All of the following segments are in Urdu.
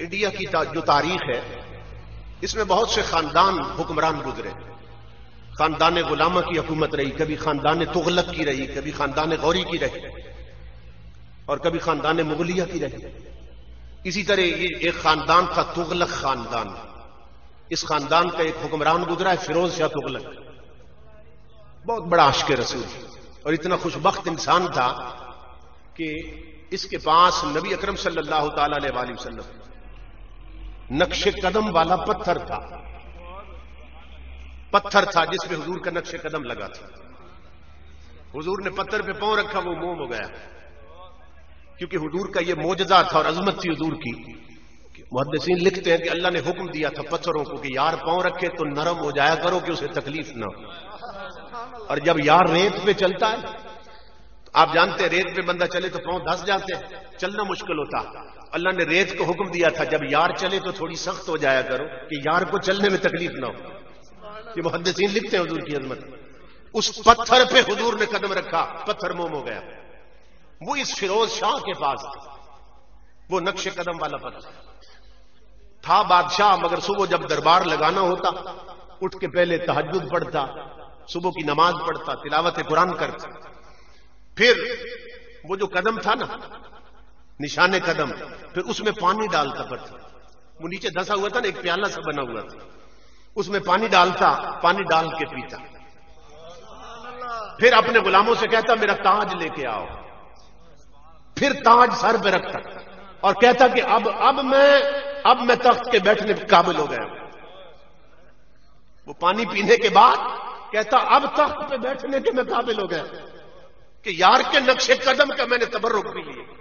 انڈیا کی جو تاریخ ہے، اس میں بہت سے خاندان حکمران گزرے۔ خاندان غلامہ کی حکومت رہی، کبھی خاندان تغلق کی رہی، کبھی خاندان غوری کی رہی، اور کبھی خاندان مغلیہ کی رہی۔ اسی طرح یہ ایک خاندان تھا، تغلق خاندان۔ اس خاندان کا ایک حکمران گزرا ہے، فیروز شاہ تغلق۔ بہت بڑا عشق رسول۔ اور اتنا خوش بخت انسان تھا کہ اس کے پاس نبی اکرم صلی اللہ تعالی علیہ وسلم نقش قدم والا پتھر تھا۔ پتھر تھا جس پہ حضور کا نقش قدم لگا تھا۔ حضور نے پتھر پہ پاؤں رکھا، وہ موم ہو گیا۔ کیونکہ حضور کا یہ موجزہ تھا اور عظمت تھی حضور کی۔ محدثین لکھتے ہیں کہ اللہ نے حکم دیا تھا پتھروں کو کہ یار پاؤں رکھے تو نرم ہو جایا کرو کہ اسے تکلیف نہ ہو۔ اور جب یار ریت پہ چلتا ہے، آپ جانتے ہیں ریت پہ بندہ چلے تو پاؤں دھس جاتے ہیں۔ چلنا مشکل ہوتا۔ اللہ نے ریت کو حکم دیا تھا، جب یار چلے تو تھوڑی سخت ہو جایا کرو کہ یار کو چلنے میں تکلیف نہ ہو۔ یہ محدثین لکھتے ہیں حضور کی عظمت۔ اس پتھر پہ حضور نے قدم رکھا، پتھر موم ہو گیا۔ وہ اس فیروز شاہ کے پاس وہ نقش قدم والا پتھر تھا۔ بادشاہ، مگر صبح جب دربار لگانا ہوتا، اٹھ کے پہلے تحجد پڑھتا، صبح کی نماز پڑھتا، تلاوت قرآن کرتا۔ پھر وہ جو قدم تھا نا نشان قدم، پھر اس میں پانی ڈالتا پتھر وہ نیچے دھسا ہوا تھا نا، ایک پیالہ سا بنا ہوا تھا۔ اس میں پانی ڈالتا، پانی ڈال کے پیتا۔ پھر اپنے غلاموں سے کہتا، میرا تاج لے کے آؤ۔ پھر تاج سر پہ رکھتا۔ اور کہتا کہ اب اب میں اب میں تخت کے بیٹھنے کے قابل ہو گیا وہ پانی پینے کے بعد کہتا، اب تخت پہ بیٹھنے کے میں قابل ہو گیا کہ یار کے نقشے قدم کا میں نے تبرک بھی لیا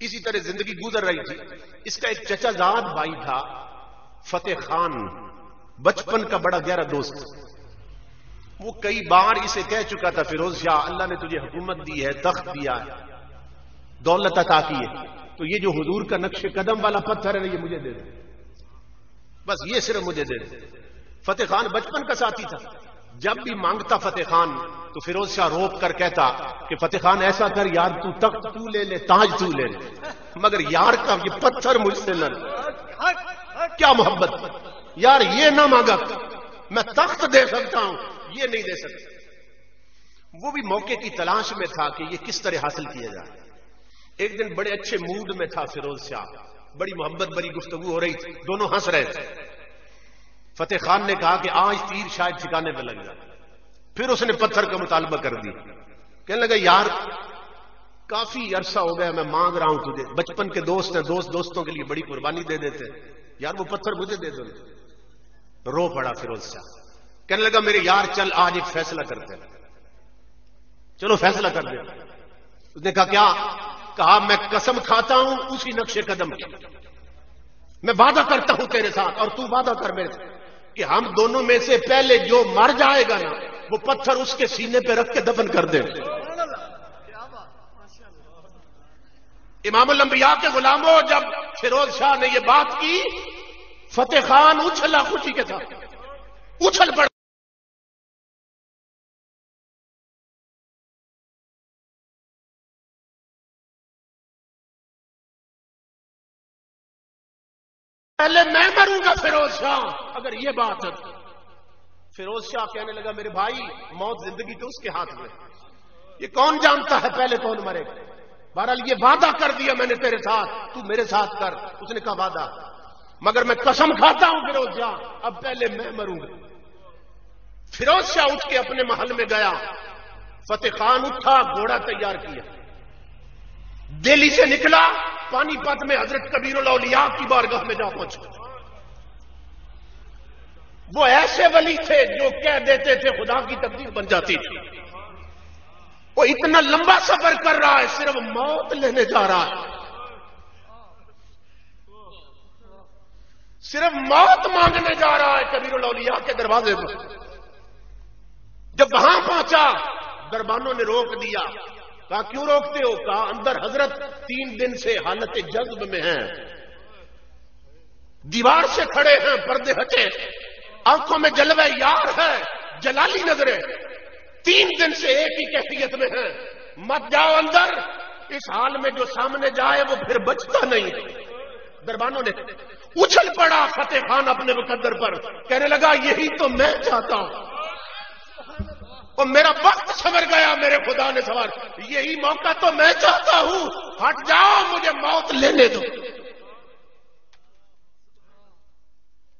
اسی طرح زندگی گزر رہی تھی۔ اس کا ایک چچا زاد بھائی تھا، فتح خان، بچپن کا بڑا گہرا دوست۔ وہ کئی بار اسے کہہ چکا تھا، فیروز شاہ، اللہ نے تجھے حکومت دی ہے، تخت دیا ہے، دولت عطا کی ہے۔ تو یہ جو حضور کا نقش قدم والا پتھر ہے، یہ مجھے دے دے۔ بس یہ صرف مجھے دے دے۔ فتح خان بچپن کا ساتھی تھا۔ جب بھی مانگتا فتح خان، تو فیروز شاہ روک کر کہتا کہ فتح خان ایسا کر، یار تو تخت تو لے لے، تاج تو لے لے۔ مگر یار کا یہ پتھر مجھ سے نہ کیا محبت؟ یار یہ نہ مانگا۔ میں تخت دے سکتا ہوں، یہ نہیں دے سکتا۔ وہ بھی موقع کی تلاش میں تھا کہ یہ کس طرح حاصل کیا جائے۔ ایک دن بڑے اچھے موڈ میں تھا فیروز شاہ۔ بڑی محبت، بڑی گفتگو ہو رہی تھی۔ دونوں ہنس رہے تھے۔ فتح خان نے کہا کہ آج تیر شاید ٹھکانے پہ لگ جائے۔ پھر اس نے پتھر کا مطالبہ کر دی کہنے لگا، یار، کافی عرصہ ہو گیا، میں مانگ رہا ہوں تجھے۔ بچپن کے دوست ہیں، دوست دوستوں کے لیے بڑی قربانی دے دیتے یار، وہ پتھر مجھے دے دو۔ رو پڑا فیروز شاہ کہنے لگا، میرے یار، چل، آج ایک فیصلہ کرتے چلو، فیصلہ کر دے اس نے کہا، کیا؟ کہا، میں قسم کھاتا ہوں، اسی نقش قدم کی۔ میں وعدہ کرتا ہوں تیرے ساتھ اور تو وعدہ کر میرے ساتھ۔ کہ ہم دونوں میں سے پہلے جو مر جائے گا نا، وہ پتھر اس کے سینے پہ رکھ کے دفن کر دیں۔ امام الانبیاء کے غلاموں، جب فیروز شاہ نے یہ بات کی، فتح خان اچھلا خوشی کے ساتھ، اچھل پڑ پہلے میں مروں گا فیروز شاہ۔ اگر یہ بات ہے فیروز شاہ کہنے لگا، میرے بھائی، موت زندگی تو اس کے ہاتھ میں۔ یہ کون جانتا ہے پہلے کون مرے؟ بہرحال یہ وعدہ کر دیا میں نے تیرے ساتھ۔ تو میرے ساتھ کر۔ اس نے کہا وعدہ۔ مگر میں قسم کھاتا ہوں فیروز شاہ، اب پہلے میں مروں گا۔ فیروز شاہ اٹھ کے اپنے محل میں گیا۔ فتح خان اٹھا، گھوڑا تیار کیا۔ دہلی سے نکلا۔ پانی پت میں حضرت کبیر الاولیاء کی بارگاہ میں جا پہنچا وہ ایسے ولی تھے جو کہہ دیتے تھے خدا کی تقدیر بن جاتی تھی۔ وہ اتنا لمبا سفر کر رہا ہے، صرف موت لینے جا رہا ہے۔ صرف موت مانگنے جا رہا ہے کبیر الاولیاء کے دروازے پر۔ جب وہاں پہنچا، دربانوں نے روک دیا۔ کہا، کیوں روکتے ہو؟ کہا، اندر حضرت تین دن سے حالت جذب میں ہیں۔ دیوار سے کھڑے ہیں، پردے ہٹے۔ آنکھوں میں جلوے یار ہے، جلالی نظریں۔ تین دن سے ایک ہی کیفیت میں ہیں۔ مت جاؤ اندر۔ اس حال میں جو سامنے جائے وہ پھر بچتا نہیں۔ دربانوں نے اچھل پڑا فتح خان اپنے مقدر پر۔ کہنے لگا، یہی تو میں چاہتا ہوں۔ اور میرا وقت سمر گیا میرے خدا نے سوال یہی موقع تو میں چاہتا ہوں۔ ہٹ جاؤ، مجھے موت لینے دو۔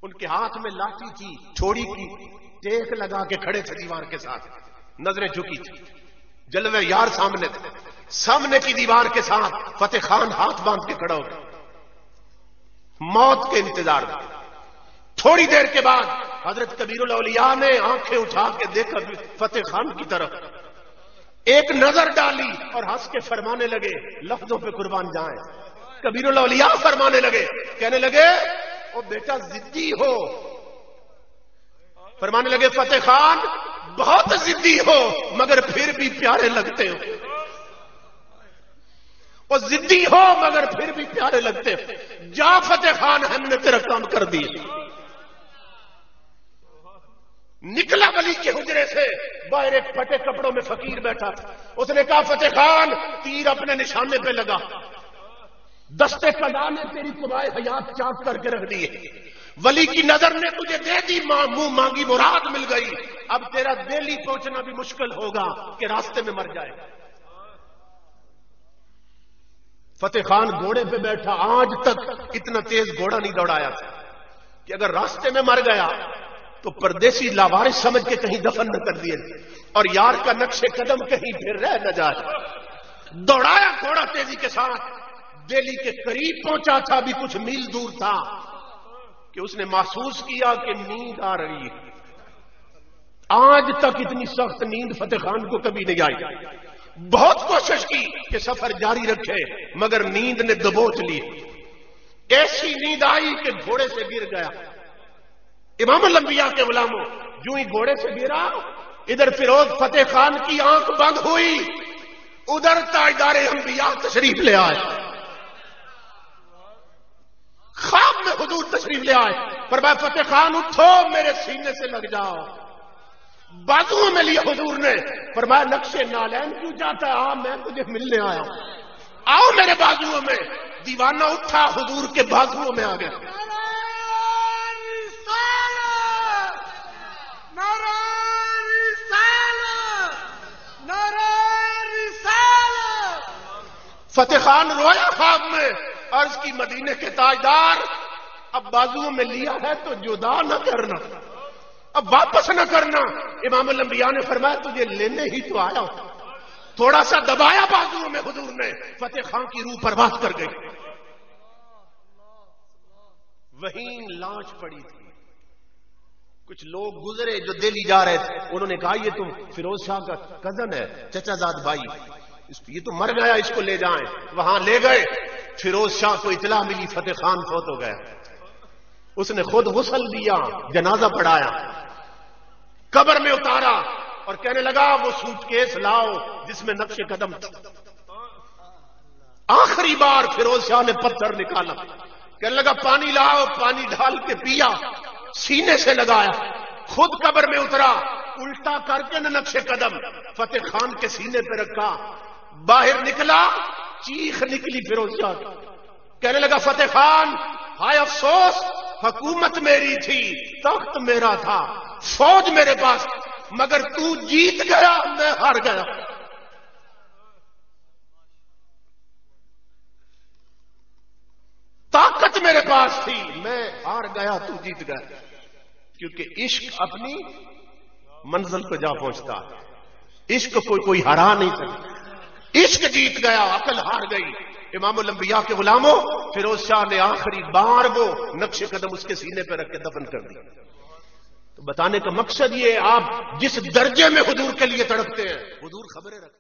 ان کے ہاتھ میں لاٹھی تھی، چھوڑی کی، ٹیک لگا کے کھڑے تھے دیوار کے ساتھ۔ نظریں جھکی تھی۔ جلوے یار سامنے تھے۔ سامنے کی دیوار کے ساتھ فتح خان ہاتھ باندھ کے کھڑا ہو گیا۔ موت کے انتظار میں۔ تھوڑی دیر کے بعد حضرت کبیر الاولیاء نے آنکھیں اٹھا کے دیکھا فتح خان کی طرف۔ ایک نظر ڈالی اور ہنس کے فرمانے لگے، لفظوں پہ قربان جائیں۔ کبیر الاولیاء فرمانے لگے، کہنے لگے وہ بیٹا ضدی ہو۔ فرمانے لگے، فتح خان، بہت ضدی ہو، مگر پھر بھی پیارے لگتے ہو۔ وہ ضدی ہو، مگر پھر بھی پیارے لگتے ہو۔ جا فتح خان، ہم نے تیرا کام کر دی نکلا ولی کے حجرے سے۔ باہر ایک پھٹے کپڑوں میں فقیر بیٹھا۔ تھا اس نے کہا، فتح خان، تیر اپنے نشانے پہ لگا۔ دستے کلا نے تیری تمہارے حیات چاک کر کے رکھ دیے۔ ولی کی نظر نے تجھے دے دی منہ مانگی مراد مل گئی۔ اب تیرا دہلی پہنچنا بھی مشکل ہوگا کہ راستے میں مر جائے۔ فتح خان گھوڑے پہ بیٹھا۔ آج تک اتنا تیز گھوڑا نہیں دوڑایا تھا کہ اگر راستے میں مر گیا تو پردیسی لاوارش سمجھ کے کہیں دفن نہ کر دیے۔ اور یار کا نقش قدم کہیں پھر رہ نہ جائے۔ دوڑایا گھوڑا تیزی کے ساتھ۔ دہلی کے قریب پہنچا تھا، بھی کچھ میل دور تھا۔ کہ اس نے محسوس کیا کہ نیند آ رہی ہے۔ آج تک اتنی سخت نیند فتح خان کو کبھی نہیں آئی۔ بہت کوشش کی کہ سفر جاری رکھے، مگر نیند نے دبوچ لی۔ ایسی نیند آئی کہ گھوڑے سے گر گیا۔ امام الانبیاء کے غلاموں جو ہی گھوڑے سے گرا، ادھر فیروز فتح خان کی آنکھ بند ہوئی، ادھر تاجدار انبیاء تشریف لے آئے۔ خواب میں حضور تشریف لے آئے پر میں فتح خان، اٹھو، میرے سینے سے لگ جاؤ۔ بازو میں لیا حضور نے پر میں نقشے نالین کیوں جاتا ہے؟ ہاں میں تجھے ملنے آیا آؤ میرے بازو میں۔ دیوانہ اٹھا، حضور کے بازو میں آ گیا۔ فتح خان رویا خواب میں، عرض کی مدینے کے تاجدار، اب بازو میں لیا ہے تو جدا نہ کرنا۔ اب واپس نہ کرنا۔ امام الانبیاء نے فرمایا، تجھے لینے ہی تو آیا تھوڑا سا دبایا بازو میں حضور نے۔ فتح خان کی روح پر بات کر گئی۔ وہیں لاش پڑی تھی۔ کچھ لوگ گزرے جو دلی جا رہے تھے۔ انہوں نے کہا، یہ تم فیروز شاہ کا کزن ہے، چچا زاد بھائی۔ یہ تو مر گیا، اس کو لے جائیں۔ وہاں لے گئے۔ فیروز شاہ کو اطلاع ملی، فتح خان فوت ہو گیا اس نے خود غسل دیا، جنازہ پڑھایا۔ قبر میں اتارا اور کہنے لگا، وہ سوٹ کیس لاؤ جس میں نقش قدم تھا۔ آخری بار فیروز شاہ نے پتھر نکالا۔ کہنے لگا، پانی لاؤ، پانی ڈال کے پیا۔ سینے سے لگایا۔ خود قبر میں اترا۔ الٹا کر کے نقش قدم۔ فتح خان کے سینے پہ رکھا۔ باہر نکلا، چیخ نکلی فیروز شاہ کہنے لگا، فتح خان، ہائے افسوس، حکومت میری تھی، تخت میرا تھا، فوج میرے پاس، مگر تو جیت گیا، میں ہار گیا۔ طاقت میرے پاس تھی، میں ہار گیا، تو جیت گیا۔ کیونکہ عشق اپنی منزل کو جا پہنچتا ہے۔ عشق کوئی کوئی ہرا نہیں سکتا عشق جیت گیا، عقل ہار گئی۔ امام الانبیاء کے غلاموں، فیروز شاہ نے آخری بار وہ نقش قدم اس کے سینے پہ رکھ کے دفن کر دیا۔ تو بتانے کا مقصد یہ آپ جس درجے میں حضور کے لیے تڑپتے ہیں، حضور خبریں رکھتے